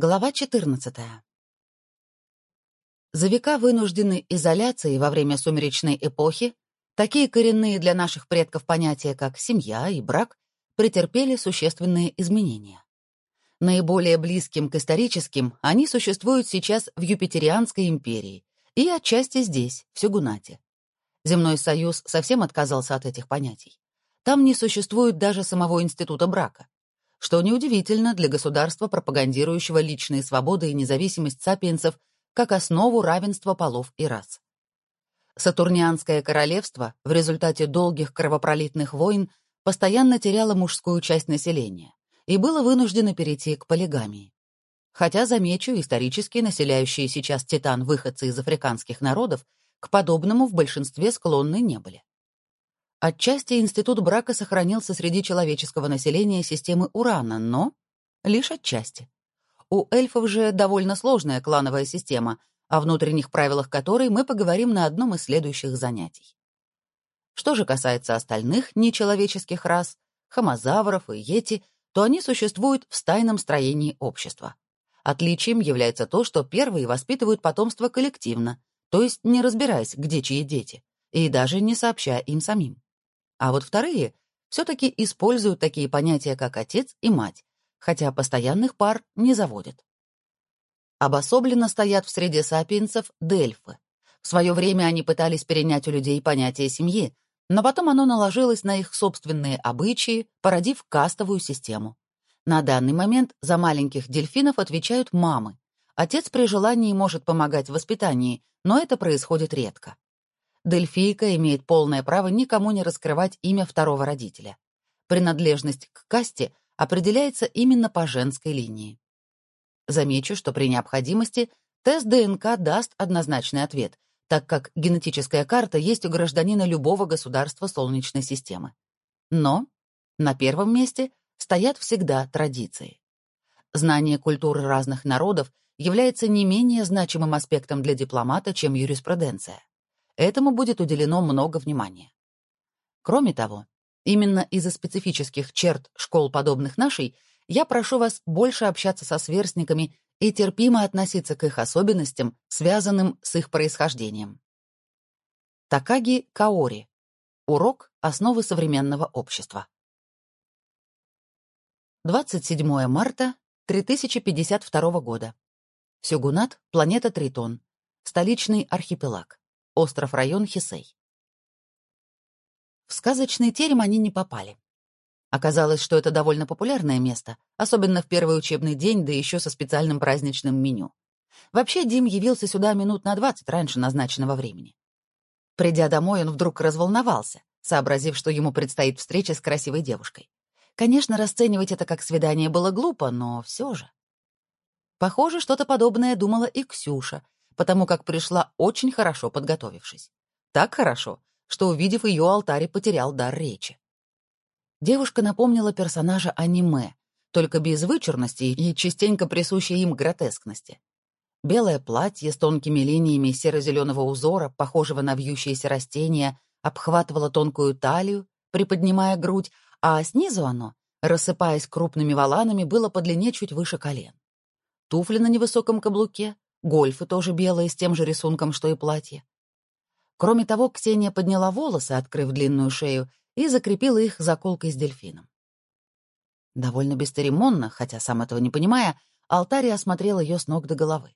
Глава 14. За века вынужденной изоляции во время сумеречной эпохи такие коренные для наших предков понятия, как семья и брак, претерпели существенные изменения. Наиболее близким к историческим они существуют сейчас в Юпитерианской империи и отчасти здесь, в Сюгунате. Земной союз совсем отказался от этих понятий. Там не существует даже самого института брака что неудивительно для государства, пропагандирующего личные свободы и независимость сапиенсов как основу равенства полов и рас. Сатурнианское королевство в результате долгих кровопролитных войн постоянно теряло мужскую часть населения и было вынуждено перейти к полигамии. Хотя, замечу, исторически населяющие сейчас Титан выходцы из африканских народов к подобному в большинстве склонны не были. Отчасти институт брака сохранился среди человеческого населения системы Урана, но лишь отчасти. У эльфов же довольно сложная клановая система, о внутренних правилах которой мы поговорим на одном из следующих занятий. Что же касается остальных нечеловеческих рас, хомозавров и йети, то они существуют в стайном строении общества. Отличием является то, что первые воспитывают потомство коллективно, то есть не разбираясь, где чьи дети, и даже не сообщая им самим. А вот вторые все-таки используют такие понятия, как отец и мать, хотя постоянных пар не заводят. Обособленно стоят в среде сапиенсов дельфы. В свое время они пытались перенять у людей понятие семьи, но потом оно наложилось на их собственные обычаи, породив кастовую систему. На данный момент за маленьких дельфинов отвечают мамы. Отец при желании может помогать в воспитании, но это происходит редко. Дельфийка имеет полное право никому не раскрывать имя второго родителя. Принадлежность к касте определяется именно по женской линии. Замечу, что при необходимости тест ДНК даст однозначный ответ, так как генетическая карта есть у гражданина любого государства Солнечной системы. Но на первом месте стоят всегда традиции. Знание культуры разных народов является не менее значимым аспектом для дипломата, чем юриспруденция этому будет уделено много внимания. Кроме того, именно из-за специфических черт школ, подобных нашей, я прошу вас больше общаться со сверстниками и терпимо относиться к их особенностям, связанным с их происхождением. Такаги Каори. Урок основы современного общества. 27 марта 3052 года. Сюгунат, планета Тритон. Столичный архипелаг. Остров-район Хисей. В сказочный терем они не попали. Оказалось, что это довольно популярное место, особенно в первый учебный день, да еще со специальным праздничным меню. Вообще, Дим явился сюда минут на двадцать раньше назначенного времени. Придя домой, он вдруг разволновался, сообразив, что ему предстоит встреча с красивой девушкой. Конечно, расценивать это как свидание было глупо, но все же. Похоже, что-то подобное думала и Ксюша, потому как пришла очень хорошо подготовившись. Так хорошо, что, увидев ее алтарь, потерял дар речи. Девушка напомнила персонажа аниме, только без вычурности и частенько присущей им гротескности. Белое платье с тонкими линиями серо-зеленого узора, похожего на вьющиеся растения, обхватывало тонкую талию, приподнимая грудь, а снизу оно, рассыпаясь крупными воланами, было по длине чуть выше колен. Туфли на невысоком каблуке, Гольфы тоже белые, с тем же рисунком, что и платье. Кроме того, Ксения подняла волосы, открыв длинную шею, и закрепила их заколкой с дельфином. Довольно бесцеремонно, хотя сам этого не понимая, Алтария осмотрел ее с ног до головы.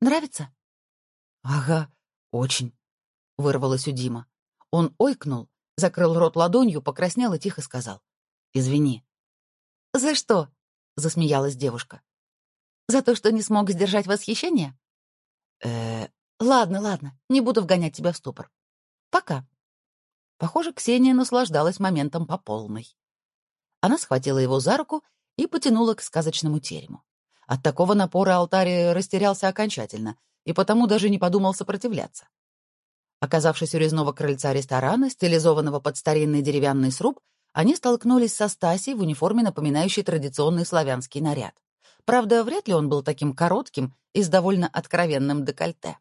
«Нравится?» «Ага, очень», — вырвалось у Дима. Он ойкнул, закрыл рот ладонью, покраснел и тихо сказал. «Извини». «За что?» — засмеялась девушка. За то, что не смог сдержать восхищение? Э, ладно, ладно, не буду вгонять тебя в ступор. Пока. Похоже, Ксения наслаждалась моментом по полной. Она схватила его за руку и потянула к сказочному терему. От такого напора алтарь растерялся окончательно и потому даже не подумал сопротивляться. Оказавшись у резного крыльца ресторана, стилизованного под старинный деревянный сруб, они столкнулись со Стасей в униформе, напоминающей традиционный славянский наряд. Правда, вряд ли он был таким коротким и с довольно откровенным декольте.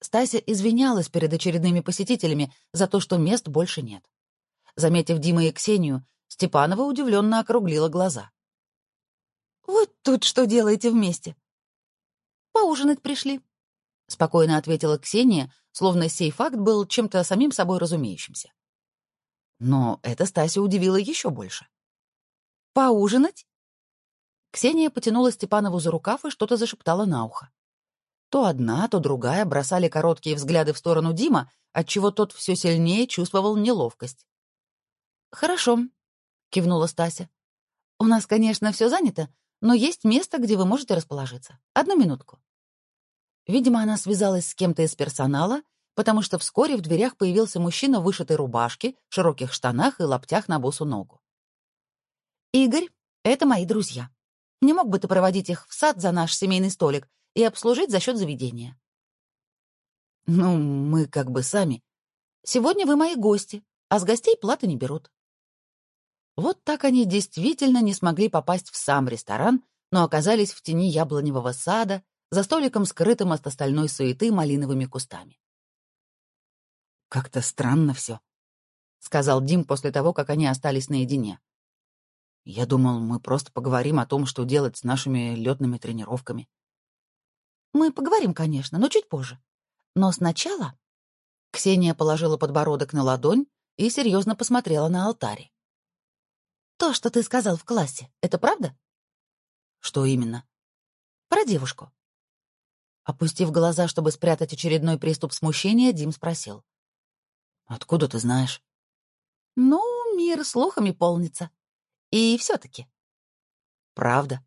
Стася извинялась перед очередными посетителями за то, что мест больше нет. Заметив Дима и Ксению, Степанова удивленно округлила глаза. «Вот тут что делаете вместе?» «Поужинать пришли», — спокойно ответила Ксения, словно сей факт был чем-то самим собой разумеющимся. Но это Стася удивило еще больше. «Поужинать?» Ксения потянула Степанову за рукав и что-то зашептала на ухо. То одна, то другая бросали короткие взгляды в сторону Дима, отчего тот все сильнее чувствовал неловкость. «Хорошо», — кивнула Стася. «У нас, конечно, все занято, но есть место, где вы можете расположиться. Одну минутку». Видимо, она связалась с кем-то из персонала, потому что вскоре в дверях появился мужчина в вышитой рубашке, широких штанах и лаптях на босу ногу. «Игорь, это мои друзья. Не мог бы ты проводить их в сад за наш семейный столик и обслужить за счет заведения?» «Ну, мы как бы сами. Сегодня вы мои гости, а с гостей платы не берут». Вот так они действительно не смогли попасть в сам ресторан, но оказались в тени яблоневого сада, за столиком, скрытым от остальной суеты малиновыми кустами. «Как-то странно все», — сказал Дим после того, как они остались наедине. «Я думал, мы просто поговорим о том, что делать с нашими летными тренировками». «Мы поговорим, конечно, но чуть позже. Но сначала...» Ксения положила подбородок на ладонь и серьезно посмотрела на алтарь. То, что ты сказал в классе, это правда? Что именно? Про девушку. Опустив глаза, чтобы спрятать очередной приступ смущения, Дим спросил. Откуда ты знаешь? Ну, мир слухами полнится. И все-таки. Правда?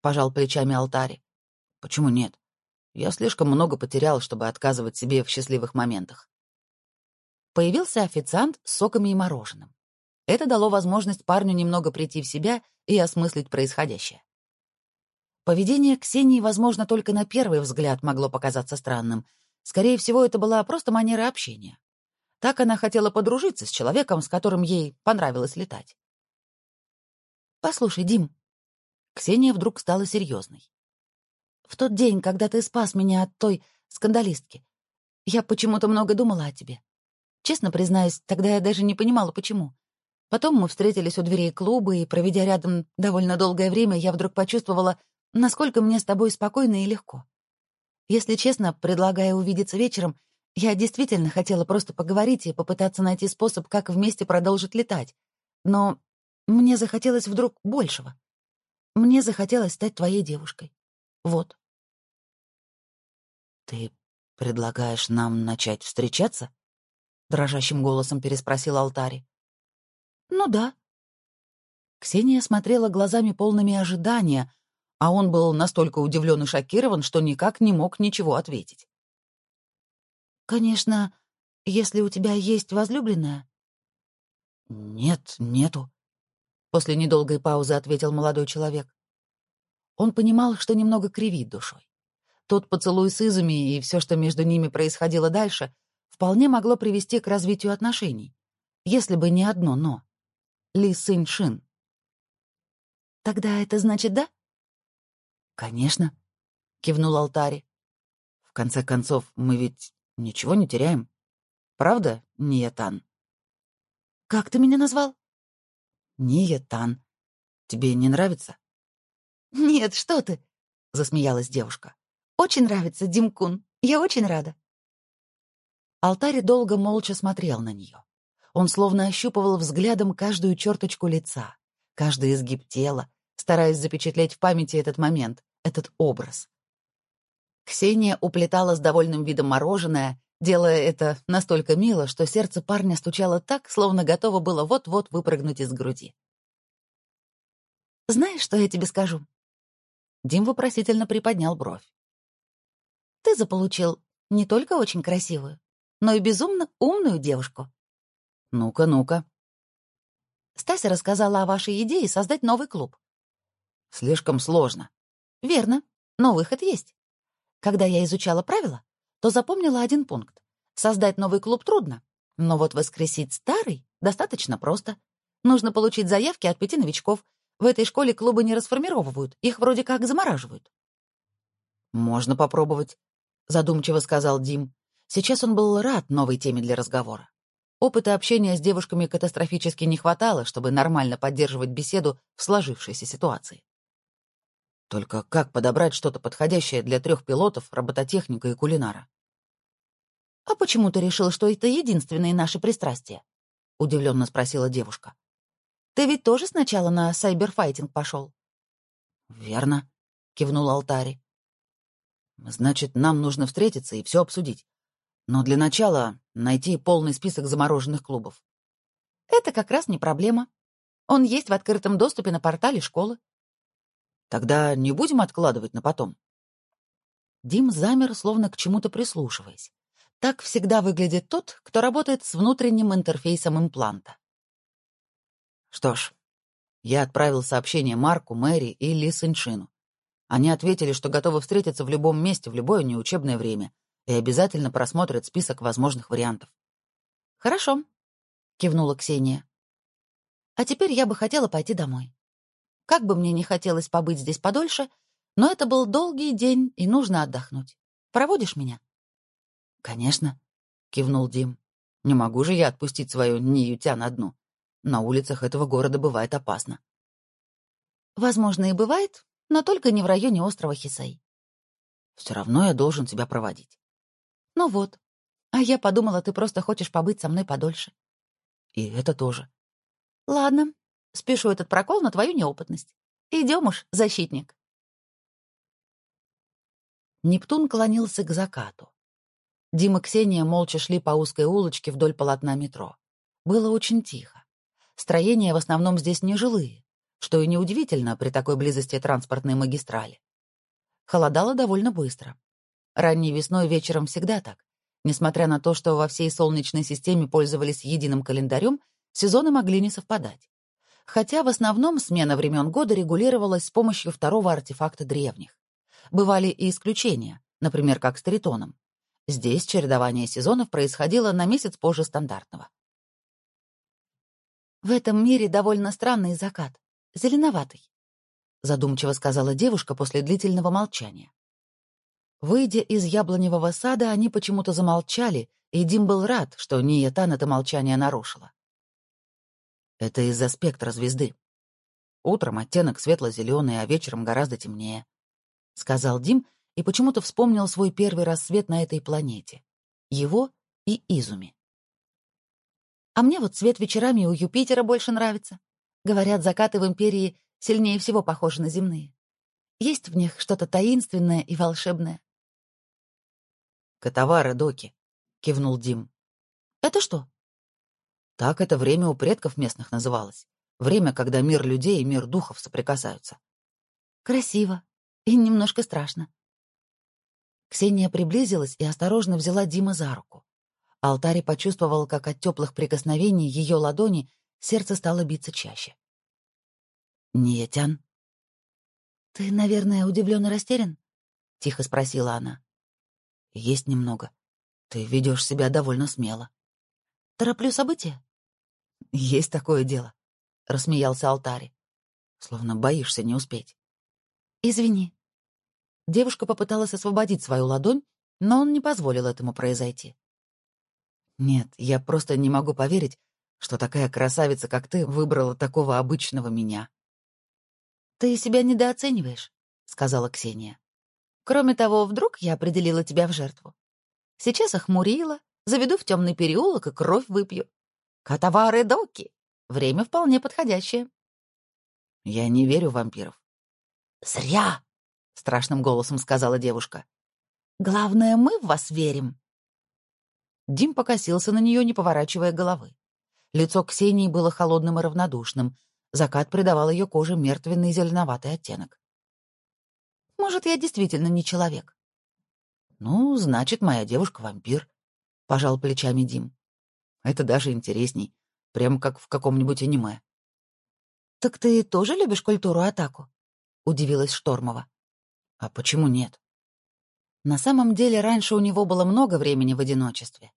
Пожал плечами алтари. Почему нет? Я слишком много потерял, чтобы отказывать себе в счастливых моментах. Появился официант с соками и мороженым. Это дало возможность парню немного прийти в себя и осмыслить происходящее. Поведение Ксении, возможно, только на первый взгляд могло показаться странным. Скорее всего, это была просто манера общения. Так она хотела подружиться с человеком, с которым ей понравилось летать. «Послушай, Дим». Ксения вдруг стала серьезной. «В тот день, когда ты спас меня от той скандалистки, я почему-то много думала о тебе. Честно признаюсь, тогда я даже не понимала, почему. Потом мы встретились у дверей клуба, и, проведя рядом довольно долгое время, я вдруг почувствовала, насколько мне с тобой спокойно и легко. Если честно, предлагая увидеться вечером, я действительно хотела просто поговорить и попытаться найти способ, как вместе продолжить летать. Но мне захотелось вдруг большего. Мне захотелось стать твоей девушкой. Вот. «Ты предлагаешь нам начать встречаться?» — дрожащим голосом переспросил Алтари. «Ну да». Ксения смотрела глазами полными ожидания, а он был настолько удивлен и шокирован, что никак не мог ничего ответить. «Конечно, если у тебя есть возлюбленная». «Нет, нету», — после недолгой паузы ответил молодой человек. Он понимал, что немного кривит душой. Тот поцелуй с Изами и все, что между ними происходило дальше, вполне могло привести к развитию отношений, если бы не одно «но». Ли Сынь Шин. «Тогда это значит да?» «Конечно», — кивнул Алтари. «В конце концов, мы ведь ничего не теряем. Правда, Ниетан?» «Как ты меня назвал?» «Ниетан. Тебе не нравится?» «Нет, что ты!» — засмеялась девушка. «Очень нравится, Димкун. Я очень рада». Алтарь долго молча смотрел на нее. Он словно ощупывал взглядом каждую черточку лица, каждый изгиб тела, стараясь запечатлеть в памяти этот момент, этот образ. Ксения уплетала с довольным видом мороженое, делая это настолько мило, что сердце парня стучало так, словно готово было вот-вот выпрыгнуть из груди. «Знаешь, что я тебе скажу?» Дим вопросительно приподнял бровь. «Ты заполучил не только очень красивую, но и безумно умную девушку. Ну-ка, ну-ка. Стася рассказала о вашей идее создать новый клуб. Слишком сложно. Верно, но выход есть. Когда я изучала правила, то запомнила один пункт. Создать новый клуб трудно, но вот воскресить старый достаточно просто. Нужно получить заявки от пяти новичков. В этой школе клубы не расформировывают, их вроде как замораживают. «Можно попробовать», — задумчиво сказал Дим. Сейчас он был рад новой теме для разговора. Опыта общения с девушками катастрофически не хватало, чтобы нормально поддерживать беседу в сложившейся ситуации. Только как подобрать что-то подходящее для трех пилотов, робототехника и кулинара? «А почему ты решил, что это единственные наши пристрастия?» — удивленно спросила девушка. «Ты ведь тоже сначала на сайберфайтинг пошел?» «Верно», — кивнул Алтари. «Значит, нам нужно встретиться и все обсудить. Но для начала найти полный список замороженных клубов». «Это как раз не проблема. Он есть в открытом доступе на портале школы». «Тогда не будем откладывать на потом». Дим замер, словно к чему-то прислушиваясь. Так всегда выглядит тот, кто работает с внутренним интерфейсом импланта. Что ж, я отправил сообщение Марку, Мэри и Ли Синшину. Они ответили, что готовы встретиться в любом месте в любое неучебное время и обязательно просмотрят список возможных вариантов. «Хорошо», — кивнула Ксения. «А теперь я бы хотела пойти домой. Как бы мне не хотелось побыть здесь подольше, но это был долгий день, и нужно отдохнуть. Проводишь меня?» «Конечно», — кивнул Дим. «Не могу же я отпустить свою неютя на дну. На улицах этого города бывает опасно». «Возможно, и бывает, но только не в районе острова Хисей». «Все равно я должен тебя проводить». «Ну вот. А я подумала, ты просто хочешь побыть со мной подольше». «И это тоже». «Ладно, спешу этот прокол на твою неопытность. Идем уж, защитник». Нептун клонился к закату. Дима и Ксения молча шли по узкой улочке вдоль полотна метро. Было очень тихо. Строения в основном здесь нежилые, что и неудивительно при такой близости транспортной магистрали. Холодало довольно быстро. Ранней весной вечером всегда так. Несмотря на то, что во всей Солнечной системе пользовались единым календарем, сезоны могли не совпадать. Хотя в основном смена времен года регулировалась с помощью второго артефакта древних. Бывали и исключения, например, как с Тритоном. Здесь чередование сезонов происходило на месяц позже стандартного. «В этом мире довольно странный закат. Зеленоватый», — задумчиво сказала девушка после длительного молчания. Выйдя из яблоневого сада, они почему-то замолчали, и Дим был рад, что Ниетан это молчание нарушила. Это из-за спектра звезды. Утром оттенок светло-зеленый, а вечером гораздо темнее, — сказал Дим и почему-то вспомнил свой первый рассвет на этой планете. Его и Изуми. А мне вот цвет вечерами у Юпитера больше нравится. Говорят, закаты в Империи сильнее всего похожи на земные. Есть в них что-то таинственное и волшебное. «Катавары, доки», — кивнул Дим. «Это что?» Так это время у предков местных называлось. Время, когда мир людей и мир духов соприкасаются. Красиво и немножко страшно. Ксения приблизилась и осторожно взяла Дима за руку. Алтари почувствовал, как от теплых прикосновений ее ладони сердце стало биться чаще. «Ниетян?» «Ты, наверное, удивлен и растерян?» — тихо спросила она. «Есть немного. Ты ведешь себя довольно смело». «Тороплю события?» «Есть такое дело», — рассмеялся Алтари. «Словно боишься не успеть». «Извини», Девушка попыталась освободить свою ладонь, но он не позволил этому произойти. «Нет, я просто не могу поверить, что такая красавица, как ты, выбрала такого обычного меня». «Ты себя недооцениваешь», — сказала Ксения. «Кроме того, вдруг я определила тебя в жертву. Сейчас охмурила, заведу в темный переулок и кровь выпью. Катавары доки. Время вполне подходящее». «Я не верю в вампиров». «Зря!» — страшным голосом сказала девушка. «Главное, мы в вас верим». Дим покосился на нее, не поворачивая головы. Лицо Ксении было холодным и равнодушным. Закат придавал ее коже мертвенный зеленоватый оттенок. «Может, я действительно не человек?» «Ну, значит, моя девушка вампир», — пожал плечами Дим. «Это даже интересней, прямо как в каком-нибудь аниме». «Так ты тоже любишь культуру атаку?» — удивилась Штормова. А почему нет? На самом деле, раньше у него было много времени в одиночестве.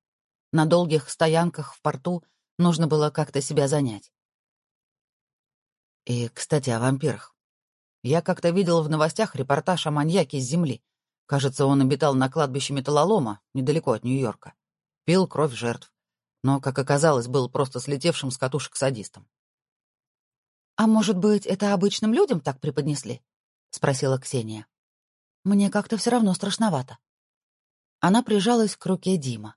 На долгих стоянках в порту нужно было как-то себя занять. И, кстати, о вампирах. Я как-то видел в новостях репортаж о маньяке с Земли. Кажется, он обитал на кладбище Металлолома, недалеко от Нью-Йорка. Пил кровь жертв. Но, как оказалось, был просто слетевшим с катушек садистом. «А может быть, это обычным людям так преподнесли?» — спросила Ксения. «Мне как-то все равно страшновато». Она прижалась к руке Дима.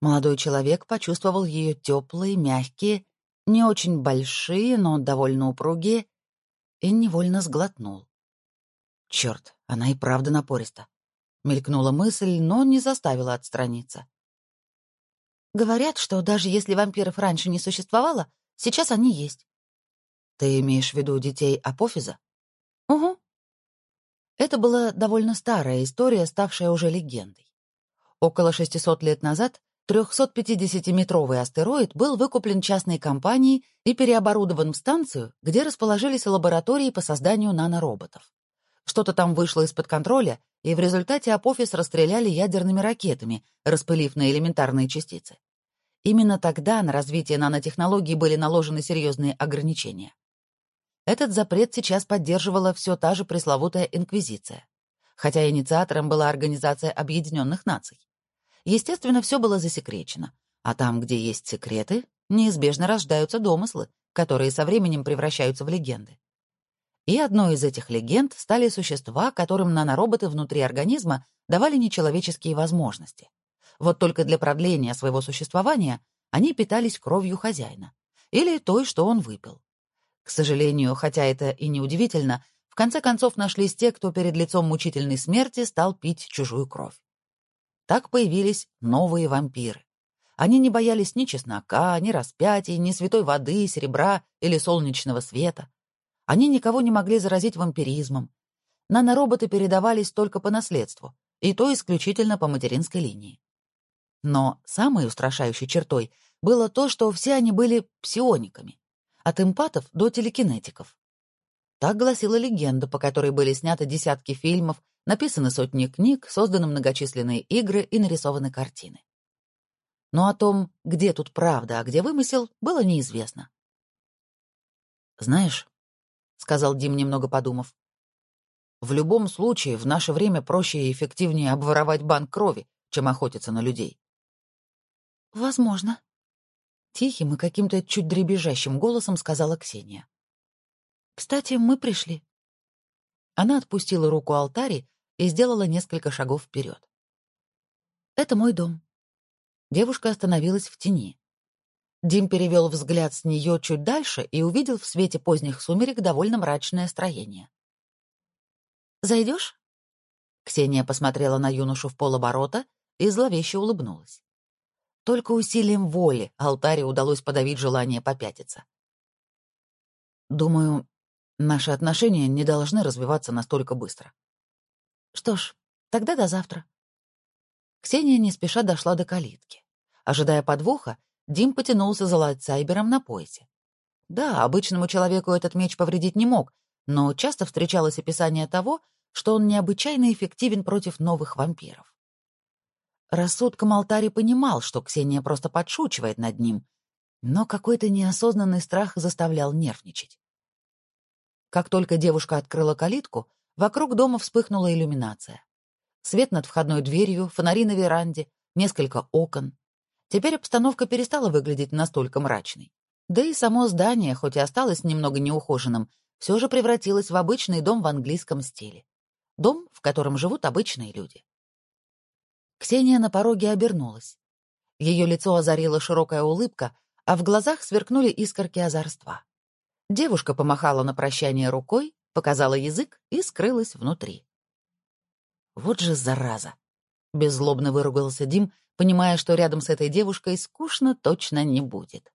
Молодой человек почувствовал ее теплые, мягкие, не очень большие, но довольно упругие, и невольно сглотнул. Черт, она и правда напориста. Мелькнула мысль, но не заставила отстраниться. Говорят, что даже если вампиров раньше не существовало, сейчас они есть. Ты имеешь в виду детей апофиза? Угу. Это была довольно старая история, ставшая уже легендой. Около 600 лет назад 350-метровый астероид был выкуплен частной компанией и переоборудован в станцию, где расположились лаборатории по созданию нанороботов. Что-то там вышло из-под контроля, и в результате Апофис расстреляли ядерными ракетами, распылив на элементарные частицы. Именно тогда на развитие нанотехнологий были наложены серьезные ограничения. Этот запрет сейчас поддерживала все та же пресловутая Инквизиция, хотя инициатором была Организация Объединенных Наций. Естественно, все было засекречено, а там, где есть секреты, неизбежно рождаются домыслы, которые со временем превращаются в легенды. И одной из этих легенд стали существа, которым нанороботы внутри организма давали нечеловеческие возможности. Вот только для продления своего существования они питались кровью хозяина или той, что он выпил. К сожалению, хотя это и неудивительно, в конце концов нашлись те, кто перед лицом мучительной смерти стал пить чужую кровь. Так появились новые вампиры. Они не боялись ни чеснока, ни распятий, ни святой воды, серебра или солнечного света. Они никого не могли заразить вампиризмом. Нанороботы передавались только по наследству, и то исключительно по материнской линии. Но самой устрашающей чертой было то, что все они были псиониками, от эмпатов до телекинетиков. Так гласила легенда, по которой были сняты десятки фильмов, написаны сотни книг, созданы многочисленные игры и нарисованы картины. Но о том, где тут правда, а где вымысел, было неизвестно. «Знаешь, — сказал Дим, немного подумав. «В любом случае, в наше время проще и эффективнее обворовать банк крови, чем охотиться на людей». «Возможно», — тихим и каким-то чуть дребезжащим голосом сказала Ксения. «Кстати, мы пришли». Она отпустила руку алтари и сделала несколько шагов вперед. «Это мой дом». Девушка остановилась в тени. Дим перевел взгляд с нее чуть дальше и увидел в свете поздних сумерек довольно мрачное строение. «Зайдешь?» Ксения посмотрела на юношу в полоборота и зловеще улыбнулась. Только усилием воли алтаре удалось подавить желание попятиться. «Думаю, наши отношения не должны развиваться настолько быстро». «Что ж, тогда до завтра». Ксения не спеша дошла до калитки. Ожидая подвоха, Дим потянулся за лайтсайбером на поясе. Да, обычному человеку этот меч повредить не мог, но часто встречалось описание того, что он необычайно эффективен против новых вампиров. Рассудком Алтари понимал, что Ксения просто подшучивает над ним, но какой-то неосознанный страх заставлял нервничать. Как только девушка открыла калитку, вокруг дома вспыхнула иллюминация. Свет над входной дверью, фонари на веранде, несколько окон. Теперь обстановка перестала выглядеть настолько мрачной. Да и само здание, хоть и осталось немного неухоженным, все же превратилось в обычный дом в английском стиле. Дом, в котором живут обычные люди. Ксения на пороге обернулась. Ее лицо озарила широкая улыбка, а в глазах сверкнули искорки озорства. Девушка помахала на прощание рукой, показала язык и скрылась внутри. «Вот же зараза!» — беззлобно выругался Дим, понимая, что рядом с этой девушкой скучно точно не будет.